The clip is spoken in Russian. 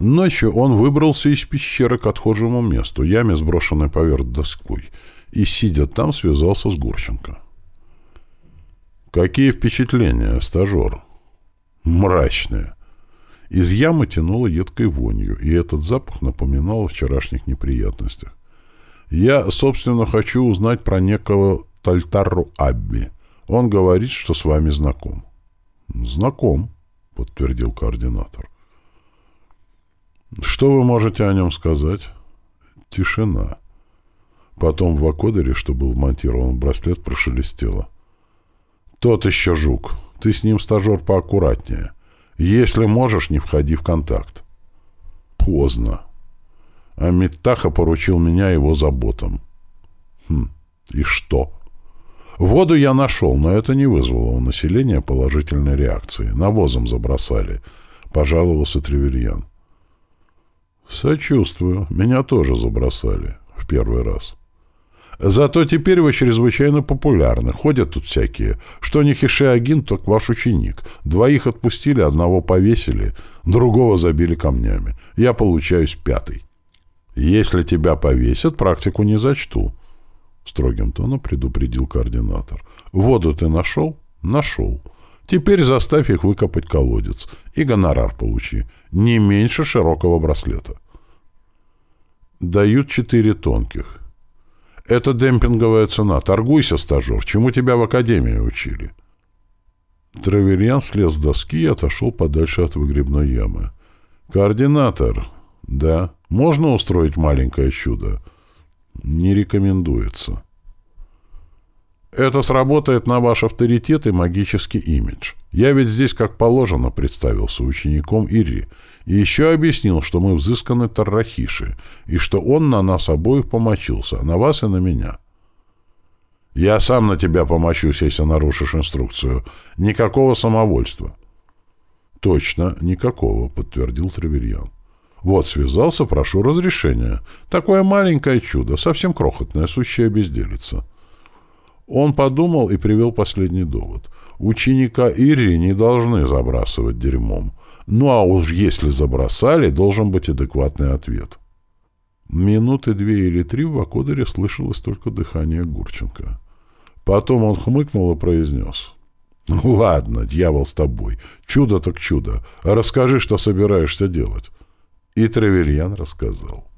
Ночью он выбрался из пещеры к отхожему месту, яме, сброшенной поверх доской, и, сидя там, связался с Гурченко. «Какие впечатления, стажер?» «Мрачные». Из ямы тянуло едкой вонью, и этот запах напоминал о вчерашних неприятностях. «Я, собственно, хочу узнать про некого Тальтару Абби. Он говорит, что с вами знаком». «Знаком», — подтвердил координатор. «Что вы можете о нем сказать?» «Тишина». Потом в аккодере, что был вмонтирован в браслет, прошелестело. «Тот еще жук. Ты с ним, стажер, поаккуратнее. Если можешь, не входи в контакт». «Поздно». А Миттаха поручил меня его заботам. «Хм, и что?» Воду я нашел, но это не вызвало у населения положительной реакции. Навозом забросали, — пожаловался Тревельян. Сочувствую. Меня тоже забросали. В первый раз. Зато теперь вы чрезвычайно популярны. Ходят тут всякие. Что не Хишиагин, так ваш ученик. Двоих отпустили, одного повесили, другого забили камнями. Я получаюсь пятый. Если тебя повесят, практику не зачту. Строгим тоном предупредил координатор. Воду ты нашел? Нашел. Теперь заставь их выкопать колодец. И гонорар получи. Не меньше широкого браслета. Дают четыре тонких. Это демпинговая цена. Торгуйся, стажер. Чему тебя в академии учили? Травельян слез с доски и отошел подальше от выгребной ямы. «Координатор. Да. Можно устроить маленькое чудо?» Не рекомендуется. Это сработает на ваш авторитет и магический имидж. Я ведь здесь, как положено, представился учеником Ири, и еще объяснил, что мы взысканы Таррахиши, и что он на нас обоих помочился, на вас и на меня. Я сам на тебя помочусь, если нарушишь инструкцию. Никакого самовольства. Точно, никакого, подтвердил Тревельян. Вот, связался, прошу разрешения. Такое маленькое чудо, совсем крохотное, сущая безделица. Он подумал и привел последний довод. Ученика Ири не должны забрасывать дерьмом. Ну а уж если забросали, должен быть адекватный ответ. Минуты две или три в Акодере слышалось только дыхание Гурченко. Потом он хмыкнул и произнес. «Ладно, дьявол с тобой. Чудо так чудо. Расскажи, что собираешься делать». И Тревельян рассказал.